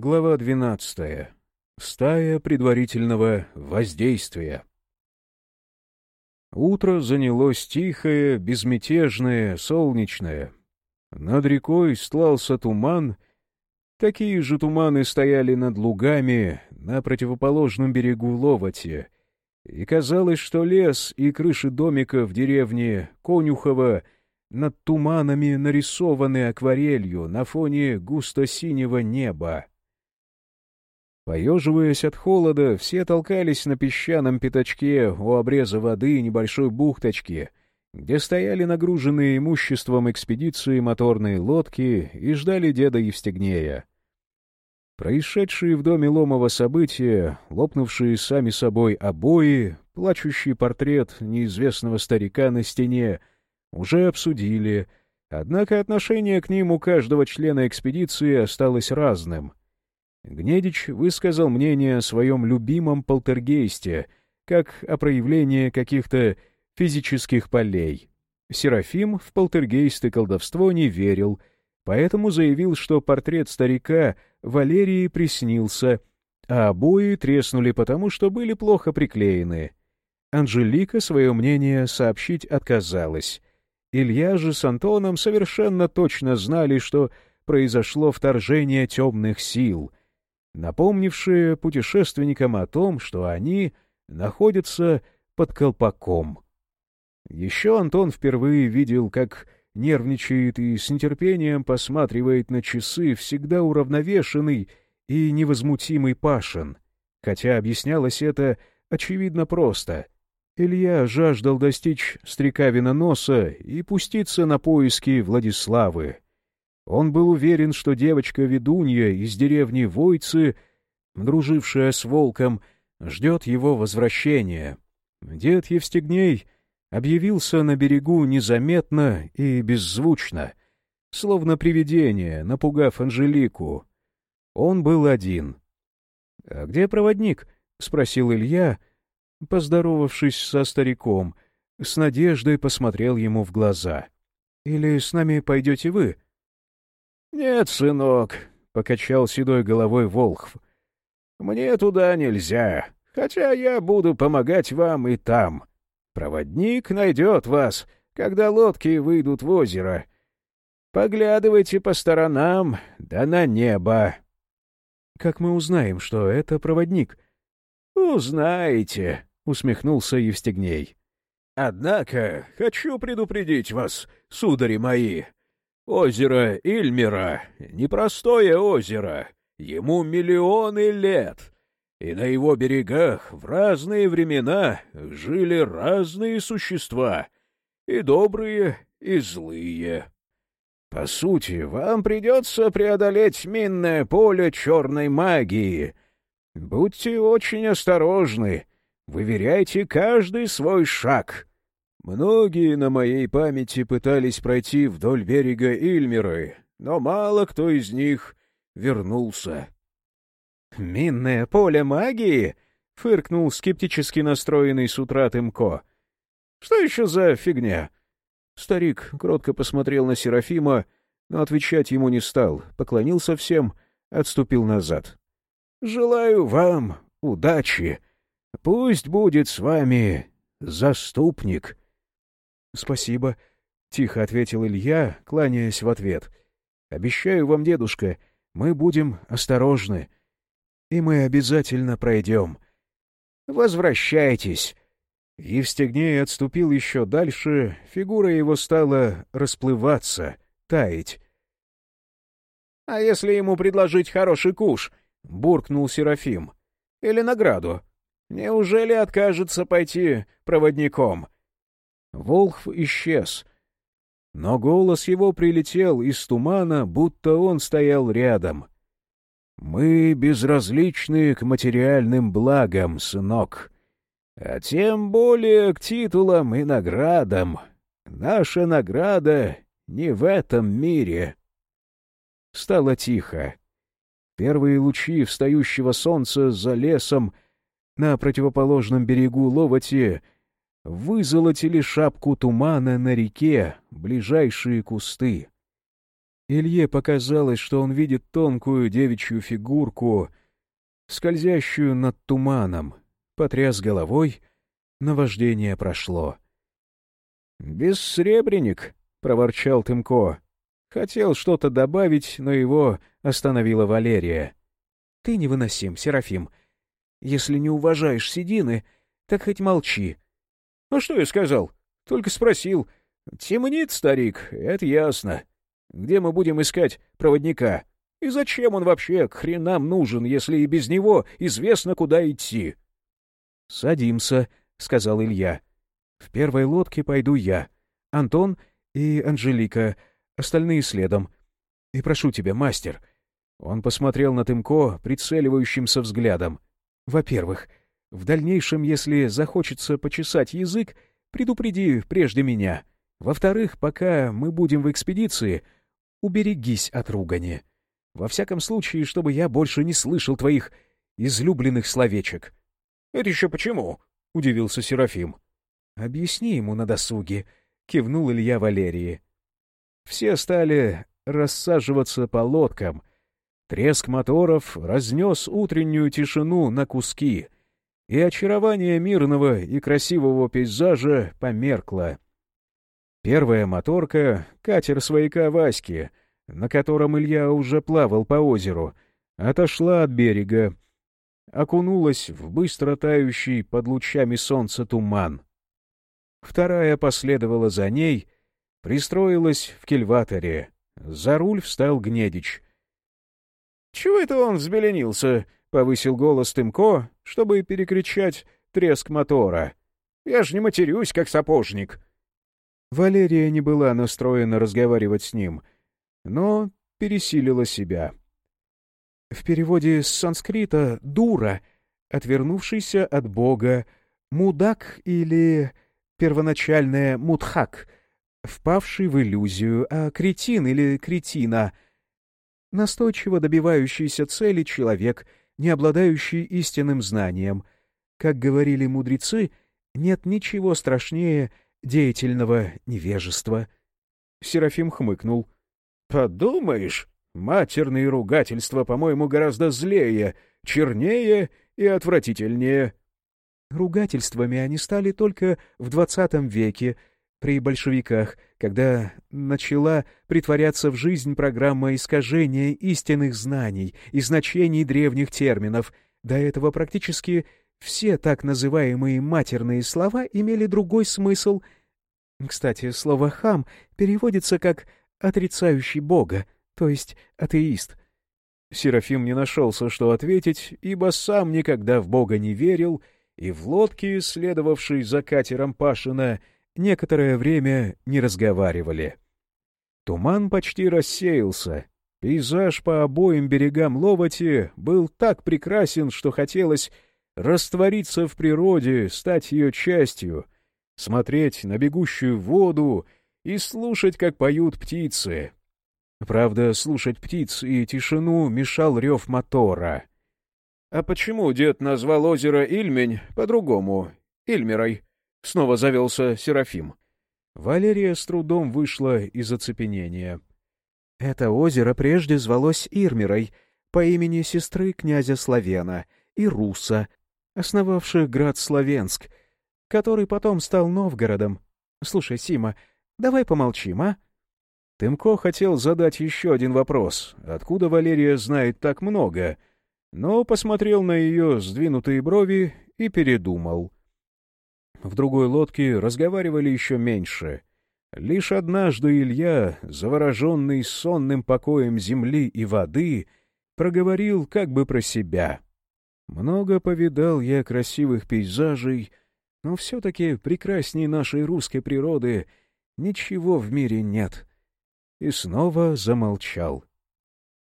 Глава 12. Стая предварительного воздействия. Утро занялось тихое, безмятежное, солнечное. Над рекой стлался туман. Такие же туманы стояли над лугами на противоположном берегу Ловоти. И казалось, что лес и крыши домика в деревне Конюхово над туманами нарисованы акварелью на фоне густо-синего неба. Поеживаясь от холода, все толкались на песчаном пятачке у обреза воды небольшой бухточки, где стояли нагруженные имуществом экспедиции моторные лодки и ждали деда Евстигнея. Происшедшие в доме Ломова события, лопнувшие сами собой обои, плачущий портрет неизвестного старика на стене, уже обсудили, однако отношение к ним у каждого члена экспедиции осталось разным — Гнедич высказал мнение о своем любимом полтергейсте, как о проявлении каких-то физических полей. Серафим в полтергейст и колдовство не верил, поэтому заявил, что портрет старика Валерии приснился, а обои треснули потому, что были плохо приклеены. Анжелика свое мнение сообщить отказалась. Илья же с Антоном совершенно точно знали, что произошло вторжение темных сил — напомнившие путешественникам о том, что они находятся под колпаком. Еще Антон впервые видел, как нервничает и с нетерпением посматривает на часы всегда уравновешенный и невозмутимый Пашин, хотя объяснялось это очевидно просто. Илья жаждал достичь стрекавина носа и пуститься на поиски Владиславы. Он был уверен, что девочка-ведунья из деревни Войцы, дружившая с волком, ждет его возвращения. Дед Евстигней объявился на берегу незаметно и беззвучно, словно привидение, напугав Анжелику. Он был один. — А где проводник? — спросил Илья, поздоровавшись со стариком, с надеждой посмотрел ему в глаза. — Или с нами пойдете вы? —— Нет, сынок, — покачал седой головой Волхв. — Мне туда нельзя, хотя я буду помогать вам и там. Проводник найдет вас, когда лодки выйдут в озеро. Поглядывайте по сторонам, да на небо. — Как мы узнаем, что это проводник? — Узнаете, — усмехнулся Евстигней. — Однако хочу предупредить вас, судари мои, Озеро Ильмера — непростое озеро, ему миллионы лет, и на его берегах в разные времена жили разные существа, и добрые, и злые. По сути, вам придется преодолеть минное поле черной магии. Будьте очень осторожны, выверяйте каждый свой шаг — Многие на моей памяти пытались пройти вдоль берега Ильмеры, но мало кто из них вернулся. «Минное поле магии?» — фыркнул скептически настроенный с утра Тымко. «Что еще за фигня?» Старик кротко посмотрел на Серафима, но отвечать ему не стал, поклонился всем, отступил назад. «Желаю вам удачи. Пусть будет с вами заступник». — Спасибо, — тихо ответил Илья, кланяясь в ответ. — Обещаю вам, дедушка, мы будем осторожны, и мы обязательно пройдем. — Возвращайтесь. Евстигней отступил еще дальше, фигура его стала расплываться, таять. — А если ему предложить хороший куш? — буркнул Серафим. — Или награду? Неужели откажется пойти проводником? — Волхв исчез. Но голос его прилетел из тумана, будто он стоял рядом. «Мы безразличны к материальным благам, сынок, а тем более к титулам и наградам. Наша награда не в этом мире». Стало тихо. Первые лучи встающего солнца за лесом на противоположном берегу Ловоти — вызолотили шапку тумана на реке, ближайшие кусты. Илье показалось, что он видит тонкую девичью фигурку, скользящую над туманом. Потряс головой, наваждение прошло. «Бессребренник!» — проворчал Тымко. Хотел что-то добавить, но его остановила Валерия. «Ты невыносим, Серафим. Если не уважаешь седины, так хоть молчи». «А что я сказал? Только спросил. Темнит, старик, это ясно. Где мы будем искать проводника? И зачем он вообще к хренам нужен, если и без него известно, куда идти?» «Садимся», — сказал Илья. «В первой лодке пойду я, Антон и Анжелика, остальные следом. И прошу тебя, мастер». Он посмотрел на Тымко прицеливающимся взглядом. «Во-первых, в дальнейшем, если захочется почесать язык, предупреди прежде меня. Во-вторых, пока мы будем в экспедиции, уберегись от ругани. Во всяком случае, чтобы я больше не слышал твоих излюбленных словечек». «Это еще почему?» — удивился Серафим. «Объясни ему на досуге», — кивнул Илья Валерии. Все стали рассаживаться по лодкам. Треск моторов разнес утреннюю тишину на куски, и очарование мирного и красивого пейзажа померкло. Первая моторка — катер свояка Васьки, на котором Илья уже плавал по озеру, отошла от берега, окунулась в быстро тающий под лучами солнца туман. Вторая последовала за ней, пристроилась в кильваторе. За руль встал Гнедич. — Чего это он взбеленился? — повысил голос Тымко, чтобы перекричать треск мотора. — Я ж не матерюсь, как сапожник. Валерия не была настроена разговаривать с ним, но пересилила себя. В переводе с санскрита «дура», отвернувшийся от Бога, «мудак» или первоначальное «мудхак», впавший в иллюзию, а кретин или кретина — настойчиво добивающийся цели человек, не обладающий истинным знанием. Как говорили мудрецы, нет ничего страшнее деятельного невежества. Серафим хмыкнул. — Подумаешь, Матерные ругательства, по-моему, гораздо злее, чернее и отвратительнее. Ругательствами они стали только в двадцатом веке, при большевиках, когда начала притворяться в жизнь программа искажения истинных знаний и значений древних терминов. До этого практически все так называемые матерные слова имели другой смысл. Кстати, слово «хам» переводится как «отрицающий Бога», то есть атеист. Серафим не нашелся, что ответить, ибо сам никогда в Бога не верил, и в лодке, следовавшей за катером Пашина, некоторое время не разговаривали. Туман почти рассеялся. Пейзаж по обоим берегам Ловати был так прекрасен, что хотелось раствориться в природе, стать ее частью, смотреть на бегущую воду и слушать, как поют птицы, Правда, слушать птиц и тишину мешал рев мотора. — А почему дед назвал озеро Ильмень по-другому? Ильмерой? — снова завелся Серафим. Валерия с трудом вышла из оцепенения. Это озеро прежде звалось Ирмерой, по имени сестры князя Славена и Руса, основавших град Славенск, который потом стал Новгородом. Слушай, Сима, давай помолчим, а? — Тымко хотел задать еще один вопрос. Откуда Валерия знает так много? Но посмотрел на ее сдвинутые брови и передумал. В другой лодке разговаривали еще меньше. Лишь однажды Илья, завороженный сонным покоем земли и воды, проговорил как бы про себя. «Много повидал я красивых пейзажей, но все-таки прекрасней нашей русской природы ничего в мире нет» и снова замолчал.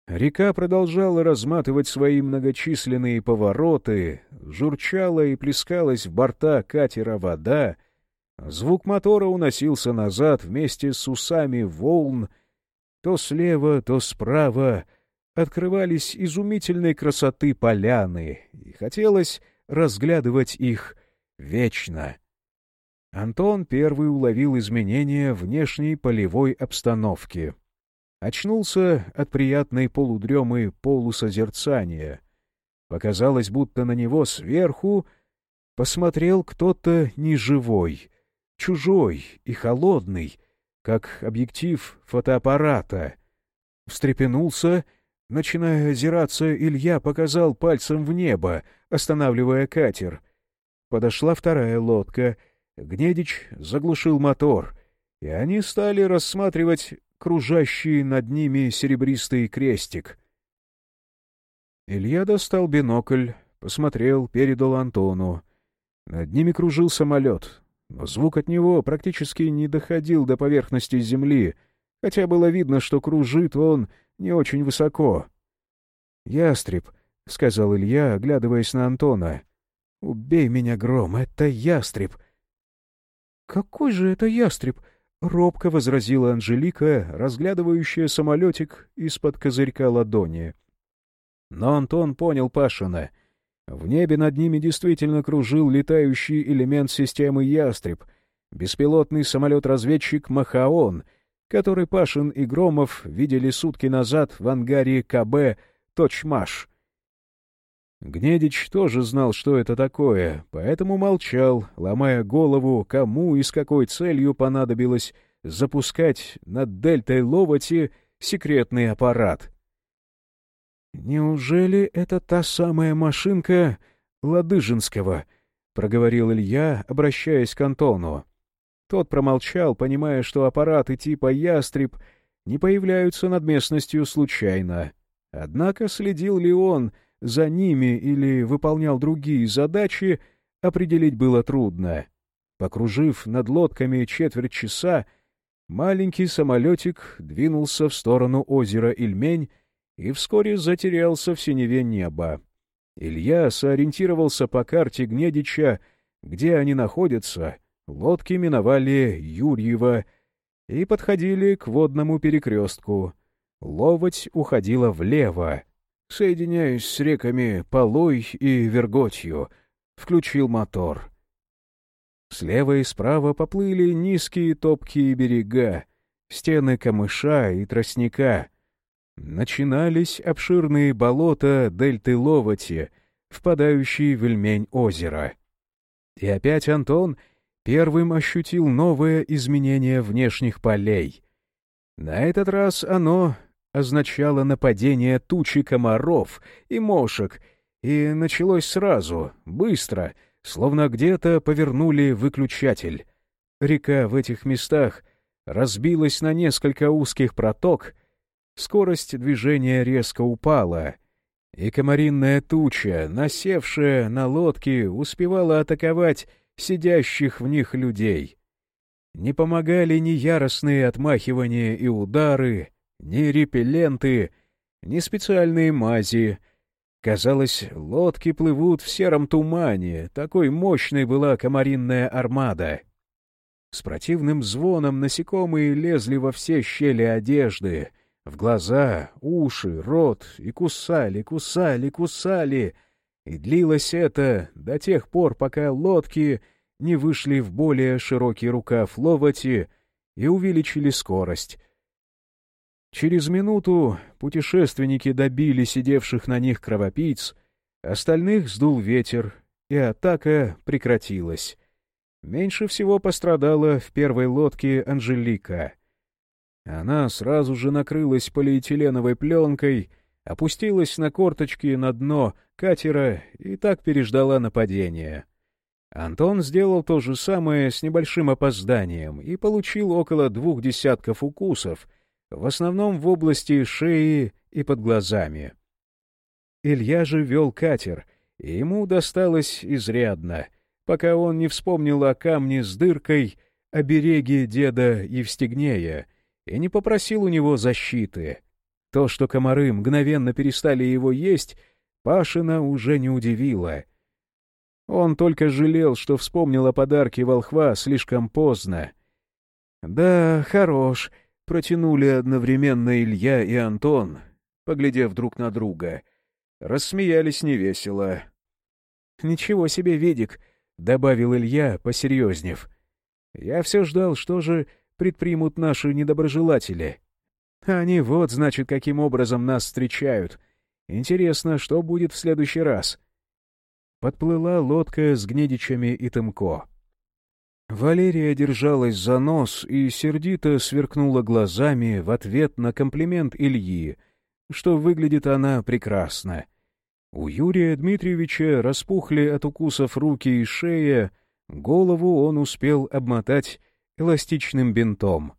Река продолжала разматывать свои многочисленные повороты, журчала и плескалась в борта катера вода, звук мотора уносился назад вместе с усами волн, то слева, то справа открывались изумительной красоты поляны, и хотелось разглядывать их вечно. Антон первый уловил изменения внешней полевой обстановки. Очнулся от приятной полудремы полусозерцания. Показалось, будто на него сверху посмотрел кто-то неживой, чужой и холодный, как объектив фотоаппарата. Встрепенулся, начиная озираться, Илья показал пальцем в небо, останавливая катер. Подошла вторая лодка. Гнедич заглушил мотор, и они стали рассматривать кружащий над ними серебристый крестик. Илья достал бинокль, посмотрел, передал Антону. Над ними кружил самолет, но звук от него практически не доходил до поверхности земли, хотя было видно, что кружит он не очень высоко. «Ястреб», — сказал Илья, оглядываясь на Антона. «Убей меня, Гром, это ястреб!» «Какой же это ястреб?» — робко возразила Анжелика, разглядывающая самолетик из-под козырька ладони. Но Антон понял Пашина. В небе над ними действительно кружил летающий элемент системы «Ястреб», беспилотный самолет-разведчик «Махаон», который Пашин и Громов видели сутки назад в ангаре КБ «Точмаш». Гнедич тоже знал, что это такое, поэтому молчал, ломая голову, кому и с какой целью понадобилось запускать над дельтой Ловати секретный аппарат. «Неужели это та самая машинка Ладыжинского?» — проговорил Илья, обращаясь к Антону. Тот промолчал, понимая, что аппараты типа «Ястреб» не появляются над местностью случайно. Однако следил ли он за ними или выполнял другие задачи, определить было трудно. Покружив над лодками четверть часа, маленький самолетик двинулся в сторону озера Ильмень и вскоре затерялся в синеве неба. Илья сориентировался по карте Гнедича, где они находятся. Лодки миновали Юрьева и подходили к водному перекрестку. Ловоть уходила влево, соединяясь с реками Полой и Верготью. Включил мотор. Слева и справа поплыли низкие топкие берега, стены камыша и тростника — начинались обширные болота дельты Ловати, впадающие в Ильмень озера. И опять Антон первым ощутил новое изменение внешних полей. На этот раз оно означало нападение тучи комаров и мошек, и началось сразу, быстро, словно где-то повернули выключатель. Река в этих местах разбилась на несколько узких проток — Скорость движения резко упала, и комаринная туча, насевшая на лодке, успевала атаковать сидящих в них людей. Не помогали ни яростные отмахивания и удары, ни репелленты, ни специальные мази. Казалось, лодки плывут в сером тумане, такой мощной была комаринная армада. С противным звоном насекомые лезли во все щели одежды — в глаза, уши, рот, и кусали, кусали, кусали. И длилось это до тех пор, пока лодки не вышли в более широкий рукав ловати и увеличили скорость. Через минуту путешественники добили сидевших на них кровопийц, остальных сдул ветер, и атака прекратилась. Меньше всего пострадала в первой лодке Анжелика — она сразу же накрылась полиэтиленовой пленкой, опустилась на корточки на дно катера и так переждала нападение. Антон сделал то же самое с небольшим опозданием и получил около двух десятков укусов, в основном в области шеи и под глазами. Илья же вел катер, и ему досталось изрядно, пока он не вспомнил о камне с дыркой, о береге деда Евстигнея — и не попросил у него защиты. То, что комары мгновенно перестали его есть, Пашина уже не удивило. Он только жалел, что вспомнил о подарке волхва слишком поздно. «Да, хорош», — протянули одновременно Илья и Антон, поглядев друг на друга. Рассмеялись невесело. «Ничего себе, Ведик», — добавил Илья, посерьезнев. «Я все ждал, что же предпримут наши недоброжелатели. Они вот, значит, каким образом нас встречают. Интересно, что будет в следующий раз? Подплыла лодка с Гнедичами и Тымко. Валерия держалась за нос и сердито сверкнула глазами в ответ на комплимент Ильи, что выглядит она прекрасно. У Юрия Дмитриевича распухли от укусов руки и шея, голову он успел обмотать эластичным бинтом.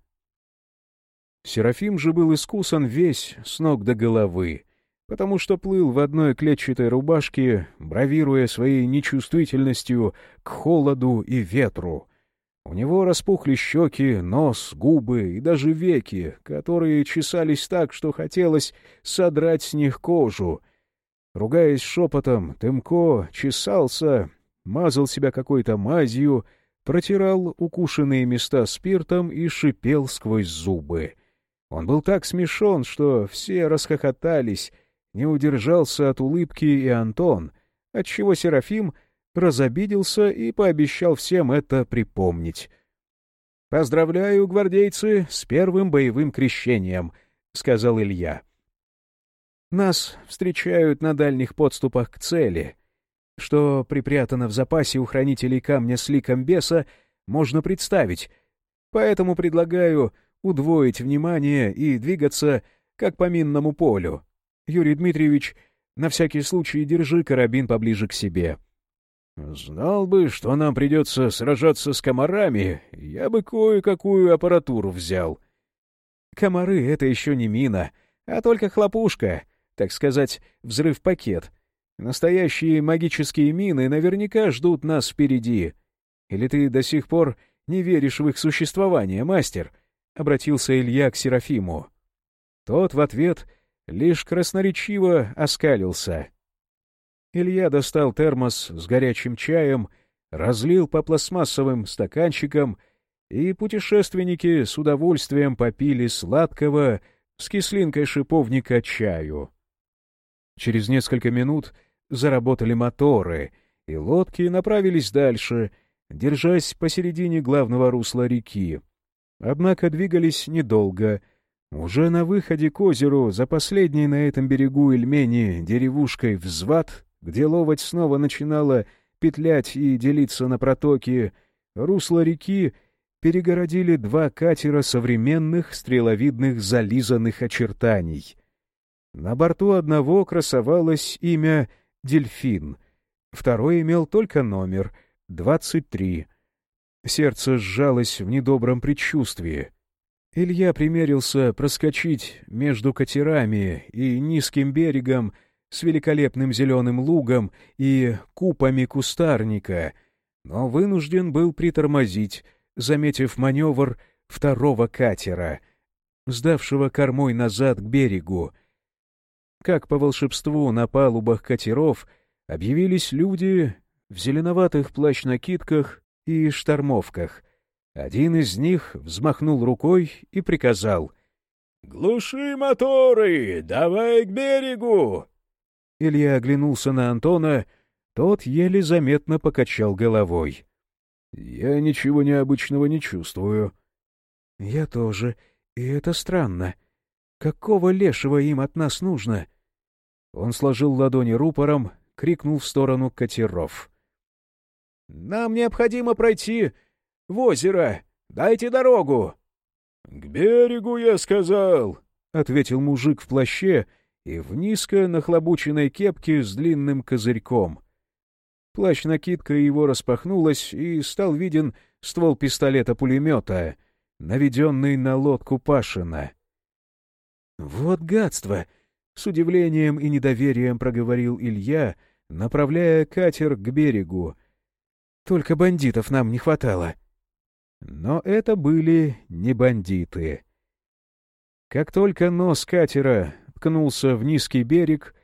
Серафим же был искусан весь с ног до головы, потому что плыл в одной клетчатой рубашке, бравируя своей нечувствительностью к холоду и ветру. У него распухли щеки, нос, губы и даже веки, которые чесались так, что хотелось содрать с них кожу. Ругаясь шепотом, Тымко чесался, мазал себя какой-то мазью, протирал укушенные места спиртом и шипел сквозь зубы. Он был так смешон, что все расхохотались, не удержался от улыбки и Антон, отчего Серафим разобиделся и пообещал всем это припомнить. «Поздравляю, гвардейцы, с первым боевым крещением», — сказал Илья. «Нас встречают на дальних подступах к цели. Что припрятано в запасе у хранителей камня с ликом беса, можно представить, поэтому предлагаю удвоить внимание и двигаться как по минному полю. Юрий Дмитриевич, на всякий случай держи карабин поближе к себе. Знал бы, что нам придется сражаться с комарами, я бы кое-какую аппаратуру взял. Комары — это еще не мина, а только хлопушка, так сказать, взрыв-пакет. Настоящие магические мины наверняка ждут нас впереди. Или ты до сих пор не веришь в их существование, мастер? — обратился Илья к Серафиму. Тот в ответ лишь красноречиво оскалился. Илья достал термос с горячим чаем, разлил по пластмассовым стаканчикам, и путешественники с удовольствием попили сладкого с кислинкой шиповника чаю. Через несколько минут заработали моторы, и лодки направились дальше, держась посередине главного русла реки. Однако двигались недолго. Уже на выходе к озеру, за последней на этом берегу Ильмени деревушкой Взват, где ловоть снова начинала петлять и делиться на протоки, русло реки перегородили два катера современных стреловидных зализанных очертаний. На борту одного красовалось имя «Дельфин», второй имел только номер — 23. Сердце сжалось в недобром предчувствии. Илья примерился проскочить между катерами и низким берегом — с великолепным зеленым лугом и купами кустарника, но вынужден был притормозить, заметив маневр второго катера, сдавшего кормой назад к берегу. Как по волшебству на палубах катеров объявились люди в зеленоватых плащ-накидках и штормовках. Один из них взмахнул рукой и приказал — «Глуши моторы! Давай к берегу!» Илья оглянулся на Антона, тот еле заметно покачал головой. — Я ничего необычного не чувствую. — Я тоже, и это странно. Какого лешего им от нас нужно? Он сложил ладони рупором, крикнул в сторону катеров. — Нам необходимо пройти в озеро. Дайте дорогу. — К берегу, я сказал, — ответил мужик в плаще, и в низко нахлобученной кепке с длинным козырьком. Плащ-накидка его распахнулась, и стал виден ствол пистолета-пулемета, наведенный на лодку Пашина. «Вот гадство!» — с удивлением и недоверием проговорил Илья, направляя катер к берегу. «Только бандитов нам не хватало». Но это были не бандиты. Как только нос катера ткнулся в низкий берег,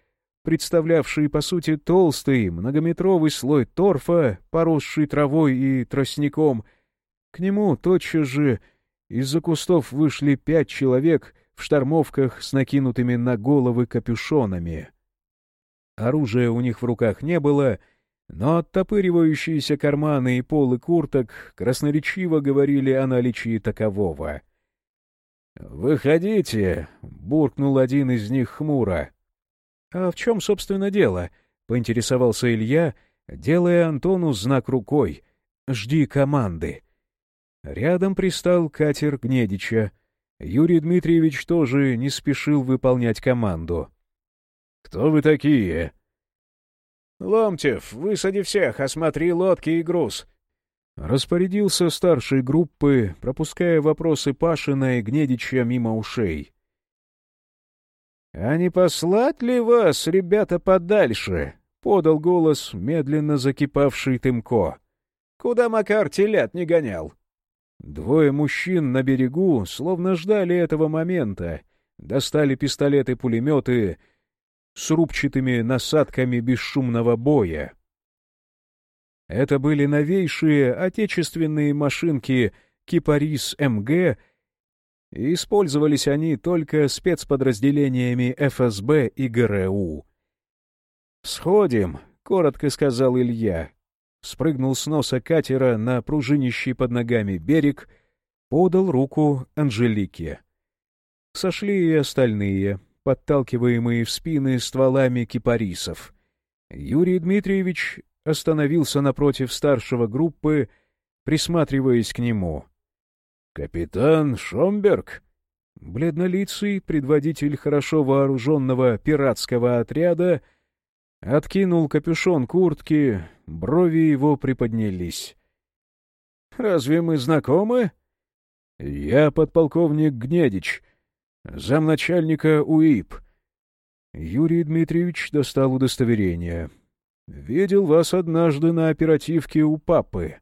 представлявший, по сути, толстый, многометровый слой торфа, поросший травой и тростником. К нему тотчас же из-за кустов вышли пять человек в штормовках с накинутыми на головы капюшонами. Оружия у них в руках не было, но оттопыривающиеся карманы и полы курток красноречиво говорили о наличии такового — «Выходите!» — буркнул один из них хмуро. «А в чем, собственно, дело?» — поинтересовался Илья, делая Антону знак рукой. «Жди команды». Рядом пристал катер Гнедича. Юрий Дмитриевич тоже не спешил выполнять команду. «Кто вы такие?» «Ломтев, высади всех, осмотри лодки и груз», Распорядился старшей группы, пропуская вопросы Пашина и Гнедича мимо ушей. — А не послать ли вас, ребята, подальше? — подал голос медленно закипавший Тымко. — Куда Макар телят не гонял? Двое мужчин на берегу словно ждали этого момента, достали пистолеты-пулеметы с рубчатыми насадками бесшумного боя. Это были новейшие отечественные машинки «Кипарис МГ», и использовались они только спецподразделениями ФСБ и ГРУ. «Сходим», — коротко сказал Илья. Спрыгнул с носа катера на пружинищий под ногами берег, подал руку Анжелике. Сошли и остальные, подталкиваемые в спины стволами кипарисов. Юрий Дмитриевич остановился напротив старшего группы, присматриваясь к нему. «Капитан Шомберг?» Бледнолицый, предводитель хорошо вооруженного пиратского отряда, откинул капюшон куртки, брови его приподнялись. «Разве мы знакомы?» «Я подполковник Гнедич, замначальника УИП». Юрий Дмитриевич достал удостоверение. «Видел вас однажды на оперативке у папы».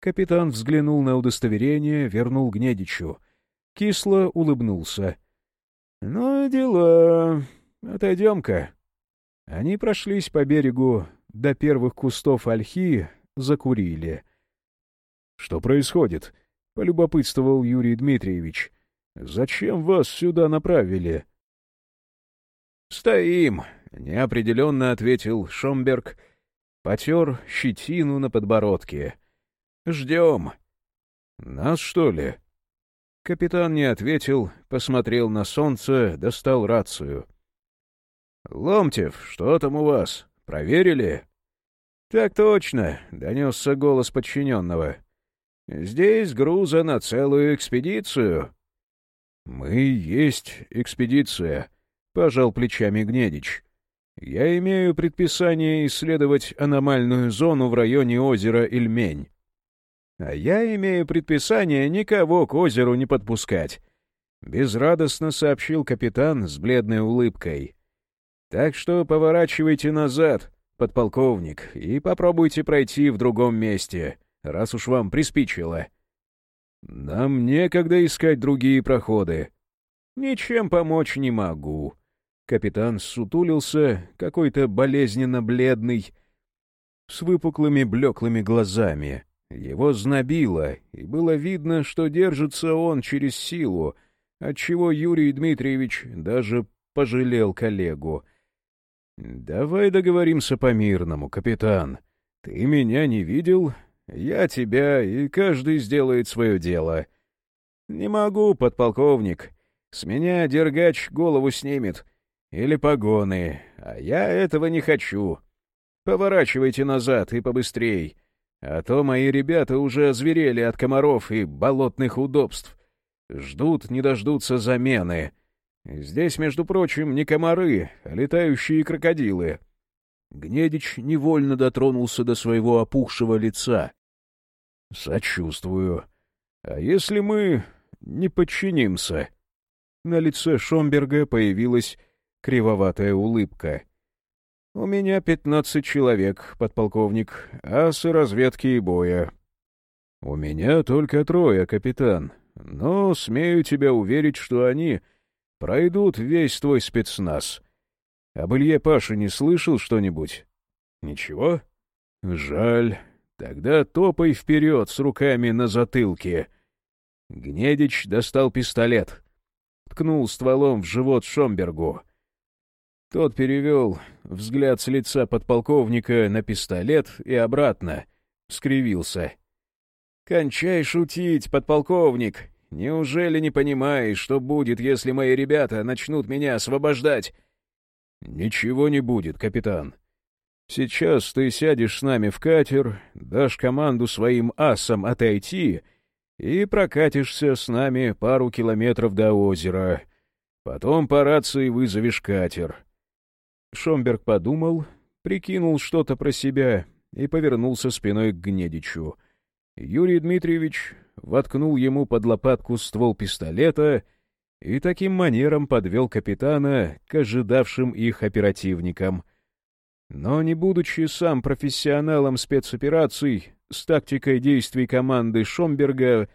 Капитан взглянул на удостоверение, вернул Гнедичу. Кисло улыбнулся. «Ну, дела. Отойдем-ка». Они прошлись по берегу до первых кустов ольхи, закурили. «Что происходит?» — полюбопытствовал Юрий Дмитриевич. «Зачем вас сюда направили?» «Стоим», — неопределенно ответил Шомберг, потер щетину на подбородке. «Ждем». «Нас, что ли?» Капитан не ответил, посмотрел на солнце, достал рацию. «Ломтев, что там у вас? Проверили?» «Так точно», — донесся голос подчиненного. «Здесь груза на целую экспедицию». «Мы есть экспедиция», пожал плечами Гнедич. Я имею предписание исследовать аномальную зону в районе озера Ильмень. А я имею предписание никого к озеру не подпускать, безрадостно сообщил капитан с бледной улыбкой. Так что поворачивайте назад, подполковник, и попробуйте пройти в другом месте, раз уж вам приспичило. Нам некогда искать другие проходы. Ничем помочь не могу. Капитан сутулился, какой-то болезненно бледный, с выпуклыми блеклыми глазами. Его знобило, и было видно, что держится он через силу, отчего Юрий Дмитриевич даже пожалел коллегу. «Давай договоримся по-мирному, капитан. Ты меня не видел, я тебя, и каждый сделает свое дело». «Не могу, подполковник. С меня дергач голову снимет. Или погоны, а я этого не хочу. Поворачивайте назад и побыстрей, а то мои ребята уже озверели от комаров и болотных удобств. Ждут, не дождутся замены. Здесь, между прочим, не комары, а летающие крокодилы. Гнедич невольно дотронулся до своего опухшего лица. — Сочувствую. А если мы не подчинимся? На лице Шомберга появилась кривоватая улыбка. «У меня пятнадцать человек, подполковник, асы разведки и боя». «У меня только трое, капитан, но смею тебя уверить, что они пройдут весь твой спецназ. Об Илье Паше не слышал что-нибудь?» «Ничего?» «Жаль. Тогда топай вперед с руками на затылке». Гнедич достал пистолет. Ткнул стволом в живот Шомбергу. Тот перевел взгляд с лица подполковника на пистолет и обратно, скривился. «Кончай шутить, подполковник, Неужели не понимаешь, что будет, если мои ребята начнут меня освобождать?» «Ничего не будет, капитан. Сейчас ты сядешь с нами в катер, дашь команду своим асам отойти и прокатишься с нами пару километров до озера. Потом по рации вызовешь катер». Шомберг подумал, прикинул что-то про себя и повернулся спиной к Гнедичу. Юрий Дмитриевич воткнул ему под лопатку ствол пистолета и таким манером подвел капитана к ожидавшим их оперативникам. Но, не будучи сам профессионалом спецопераций, с тактикой действий команды Шомберга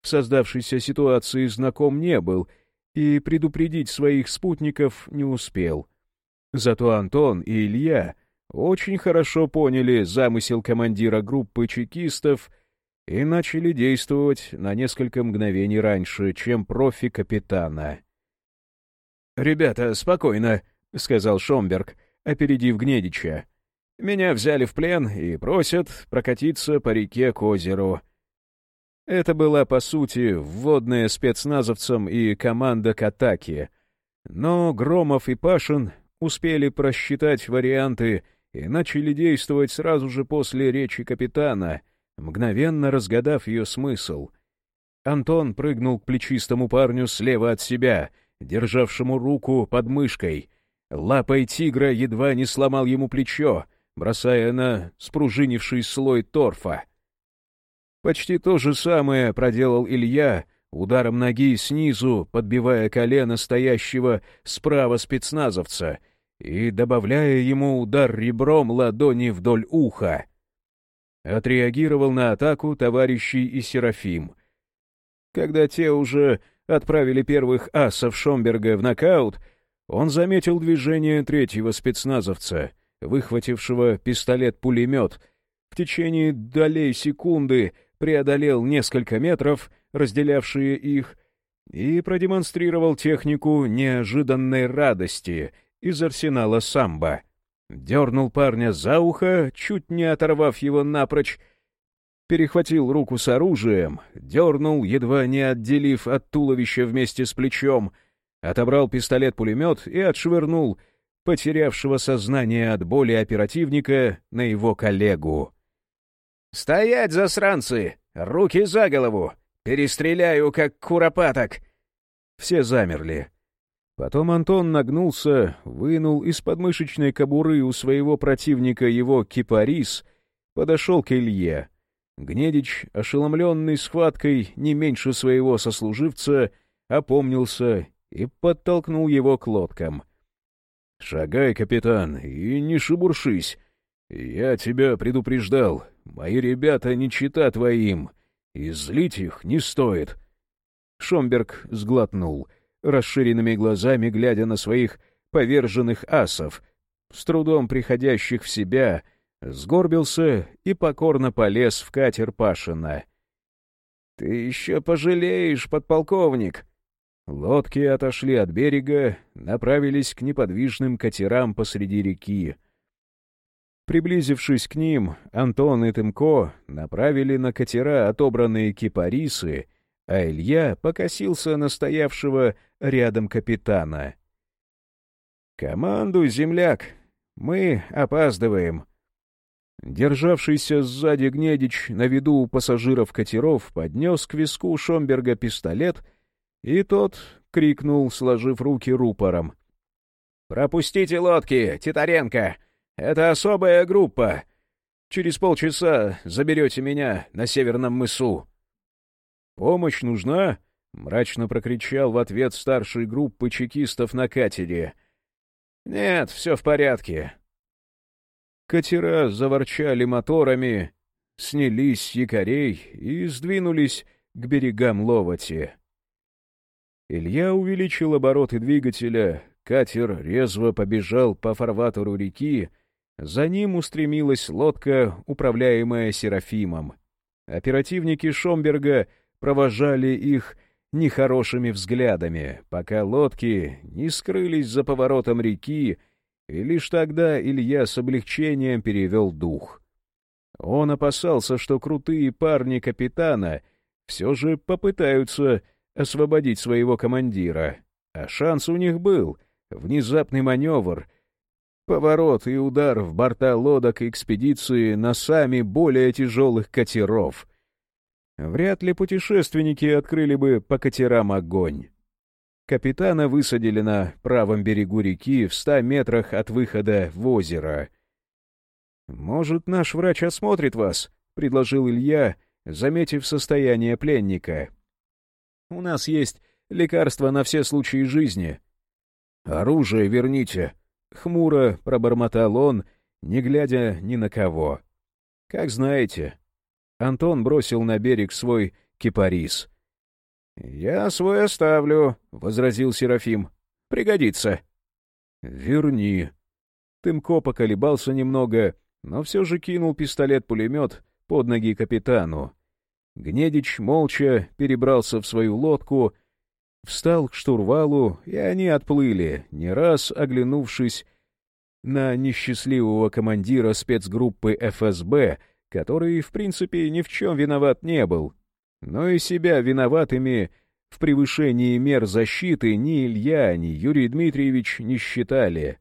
в создавшейся ситуации знаком не был и предупредить своих спутников не успел. Зато Антон и Илья очень хорошо поняли замысел командира группы чекистов и начали действовать на несколько мгновений раньше, чем профи капитана. «Ребята, спокойно», — сказал Шомберг, опередив Гнедича. «Меня взяли в плен и просят прокатиться по реке к озеру». Это была, по сути, вводная спецназовцам и команда к атаке. Но Громов и Пашин успели просчитать варианты и начали действовать сразу же после речи капитана, мгновенно разгадав ее смысл. Антон прыгнул к плечистому парню слева от себя, державшему руку под мышкой. Лапой тигра едва не сломал ему плечо, бросая на спружинивший слой торфа. Почти то же самое проделал Илья, ударом ноги снизу, подбивая колено стоящего справа спецназовца и добавляя ему удар ребром ладони вдоль уха. Отреагировал на атаку товарищей и Серафим. Когда те уже отправили первых асов Шомберга в нокаут, он заметил движение третьего спецназовца, выхватившего пистолет-пулемет, в течение долей секунды преодолел несколько метров, разделявшие их, и продемонстрировал технику неожиданной радости из арсенала самбо. Дернул парня за ухо, чуть не оторвав его напрочь, перехватил руку с оружием, дернул, едва не отделив от туловища вместе с плечом, отобрал пистолет-пулемет и отшвырнул потерявшего сознание от боли оперативника на его коллегу. «Стоять, засранцы! Руки за голову! Перестреляю, как куропаток!» Все замерли. Потом Антон нагнулся, вынул из подмышечной кобуры у своего противника его кипарис, подошел к Илье. Гнедич, ошеломленный схваткой не меньше своего сослуживца, опомнился и подтолкнул его к лодкам. — Шагай, капитан, и не шебуршись. Я тебя предупреждал. Мои ребята не чита твоим, и злить их не стоит. Шомберг сглотнул — расширенными глазами глядя на своих поверженных асов, с трудом приходящих в себя, сгорбился и покорно полез в катер Пашина. — Ты еще пожалеешь, подполковник! Лодки отошли от берега, направились к неподвижным катерам посреди реки. Приблизившись к ним, Антон и Тымко направили на катера отобранные кипарисы — а Илья покосился на стоявшего рядом капитана. «Командуй, земляк! Мы опаздываем!» Державшийся сзади Гнедич на виду у пассажиров катеров поднес к виску Шомберга пистолет, и тот крикнул, сложив руки рупором. «Пропустите лодки, Титаренко! Это особая группа! Через полчаса заберете меня на Северном мысу!» «Помощь нужна?» — мрачно прокричал в ответ старшей группы чекистов на катере. «Нет, все в порядке». Катера заворчали моторами, снялись с якорей и сдвинулись к берегам Ловати. Илья увеличил обороты двигателя, катер резво побежал по фарватеру реки, за ним устремилась лодка, управляемая Серафимом. Оперативники Шомберга провожали их нехорошими взглядами, пока лодки не скрылись за поворотом реки, и лишь тогда Илья с облегчением перевел дух. Он опасался, что крутые парни капитана все же попытаются освободить своего командира. А шанс у них был. Внезапный маневр, поворот и удар в борта лодок экспедиции носами более тяжелых катеров. Вряд ли путешественники открыли бы по катерам огонь. Капитана высадили на правом берегу реки в ста метрах от выхода в озеро. «Может, наш врач осмотрит вас?» — предложил Илья, заметив состояние пленника. «У нас есть лекарства на все случаи жизни». «Оружие верните», — хмуро пробормотал он, не глядя ни на кого. «Как знаете». Антон бросил на берег свой кипарис — «Я свой оставлю», — возразил Серафим. «Пригодится». «Верни». Тымко поколебался немного, но все же кинул пистолет-пулемет под ноги капитану. Гнедич молча перебрался в свою лодку, встал к штурвалу, и они отплыли, не раз оглянувшись на несчастливого командира спецгруппы ФСБ, который, в принципе, ни в чем виноват не был, но и себя виноватыми в превышении мер защиты ни Илья, ни Юрий Дмитриевич не считали.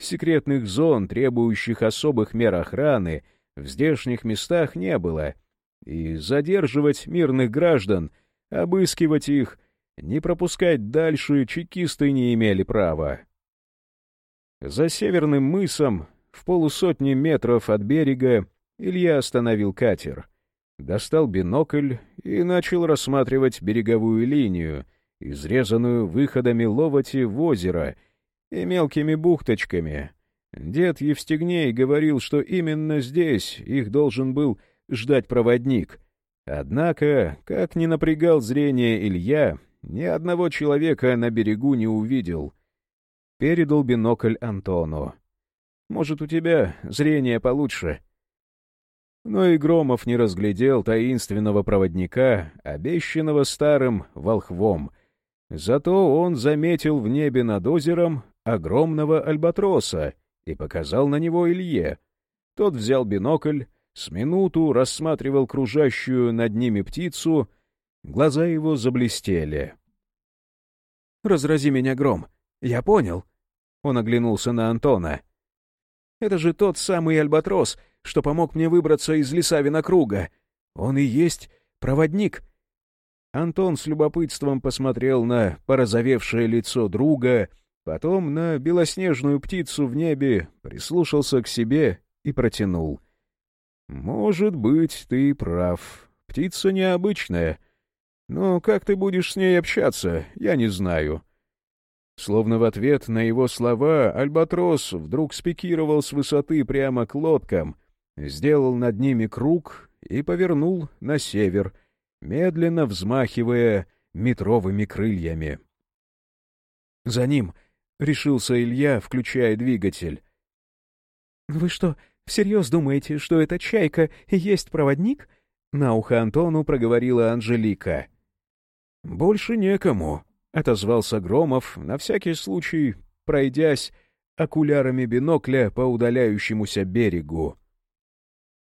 Секретных зон, требующих особых мер охраны, в здешних местах не было, и задерживать мирных граждан, обыскивать их, не пропускать дальше чекисты не имели права. За северным мысом, в полусотни метров от берега, Илья остановил катер — достал бинокль и начал рассматривать береговую линию, изрезанную выходами ловати в озеро и мелкими бухточками. Дед Евстигней говорил, что именно здесь их должен был ждать проводник. Однако, как ни напрягал зрение Илья, ни одного человека на берегу не увидел. Передал бинокль Антону. «Может, у тебя зрение получше?» Но и Громов не разглядел таинственного проводника, обещанного старым волхвом. Зато он заметил в небе над озером огромного альбатроса и показал на него Илье. Тот взял бинокль, с минуту рассматривал кружащую над ними птицу, глаза его заблестели. «Разрази меня, Гром! Я понял!» Он оглянулся на Антона. «Это же тот самый альбатрос, что помог мне выбраться из леса винокруга. Он и есть проводник. Антон с любопытством посмотрел на порозовевшее лицо друга, потом на белоснежную птицу в небе, прислушался к себе и протянул. «Может быть, ты прав. Птица необычная. Но как ты будешь с ней общаться, я не знаю». Словно в ответ на его слова Альбатрос вдруг спикировал с высоты прямо к лодкам — сделал над ними круг и повернул на север, медленно взмахивая метровыми крыльями. «За ним!» — решился Илья, включая двигатель. «Вы что, всерьез думаете, что эта чайка есть проводник?» — на ухо Антону проговорила Анжелика. «Больше некому», — отозвался Громов, на всякий случай пройдясь окулярами бинокля по удаляющемуся берегу.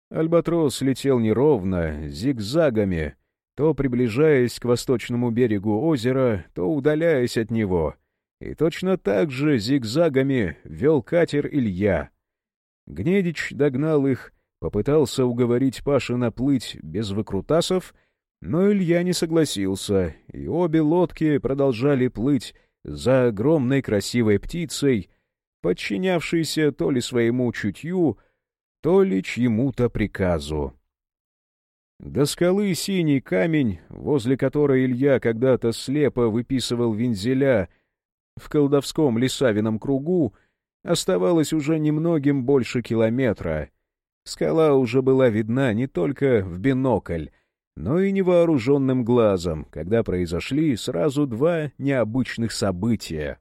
Альбатрос летел неровно, зигзагами, то приближаясь к восточному берегу озера, то удаляясь от него. И точно так же зигзагами вел катер Илья. Гнедич догнал их, попытался уговорить Паши наплыть без выкрутасов, но Илья не согласился, и обе лодки продолжали плыть за огромной красивой птицей, подчинявшейся то ли своему чутью, то ли чьему-то приказу. До скалы синий камень, возле которой Илья когда-то слепо выписывал вензеля в колдовском лесавином кругу, оставалось уже немногим больше километра. Скала уже была видна не только в бинокль, но и невооруженным глазом, когда произошли сразу два необычных события.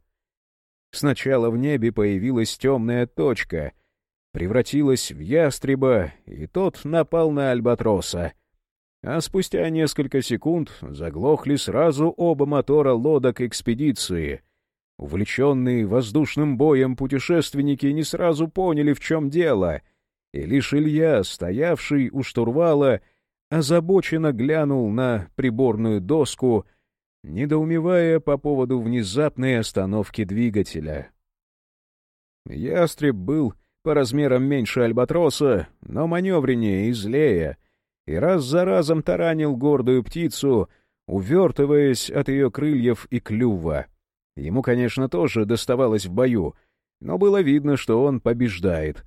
Сначала в небе появилась темная точка, превратилась в ястреба, и тот напал на альбатроса. А спустя несколько секунд заглохли сразу оба мотора лодок экспедиции. Увлеченные воздушным боем путешественники не сразу поняли, в чем дело, и лишь Илья, стоявший у штурвала, озабоченно глянул на приборную доску, недоумевая по поводу внезапной остановки двигателя. Ястреб был по размерам меньше альбатроса, но маневреннее и злее, и раз за разом таранил гордую птицу, увертываясь от ее крыльев и клюва. Ему, конечно, тоже доставалось в бою, но было видно, что он побеждает.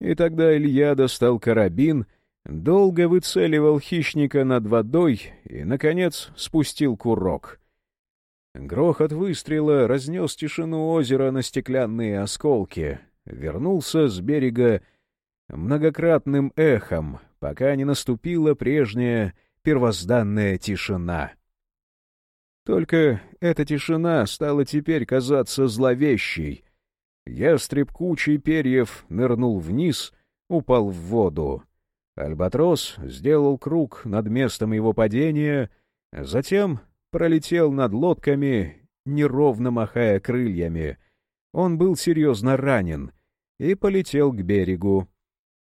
И тогда Илья достал карабин, долго выцеливал хищника над водой и, наконец, спустил курок. Грохот выстрела разнес тишину озера на стеклянные осколки, вернулся с берега многократным эхом, пока не наступила прежняя первозданная тишина. Только эта тишина стала теперь казаться зловещей. Ястреб кучей перьев нырнул вниз, упал в воду. Альбатрос сделал круг над местом его падения, затем пролетел над лодками, неровно махая крыльями. Он был серьезно ранен и полетел к берегу.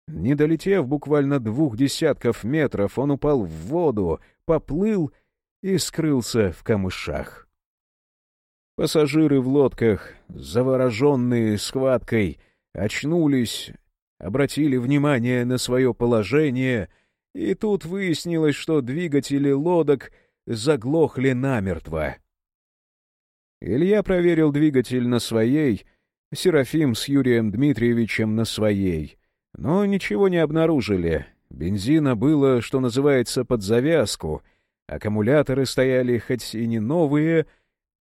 Не долетев буквально двух десятков метров, он упал в воду, поплыл и скрылся в камышах. Пассажиры в лодках, завороженные схваткой, очнулись, обратили внимание на свое положение, и тут выяснилось, что двигатели лодок заглохли намертво. Илья проверил двигатель на своей, Серафим с Юрием Дмитриевичем на своей, но ничего не обнаружили. Бензина было, что называется, под завязку, аккумуляторы стояли хоть и не новые,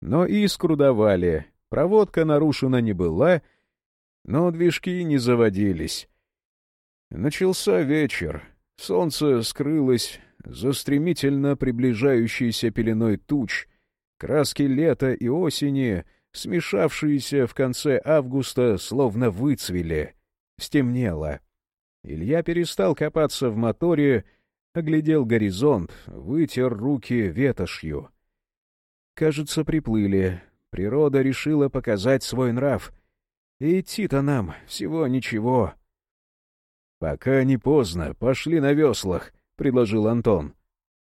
но искру давали, проводка нарушена не была, но движки не заводились. Начался вечер, солнце скрылось за стремительно приближающейся пеленой туч, краски лета и осени, смешавшиеся в конце августа, словно выцвели — Стемнело. Илья перестал копаться в моторе, оглядел горизонт, вытер руки ветошью. Кажется, приплыли. Природа решила показать свой нрав. Идти-то нам всего ничего. — Пока не поздно, пошли на веслах, — предложил Антон.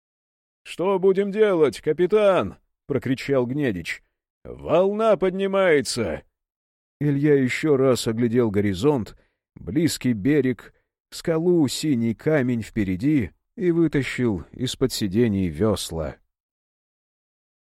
— Что будем делать, капитан? — прокричал Гнедич. — Волна поднимается. Илья еще раз оглядел горизонт, близкий берег, скалу, синий камень впереди и вытащил из-под сидений весла.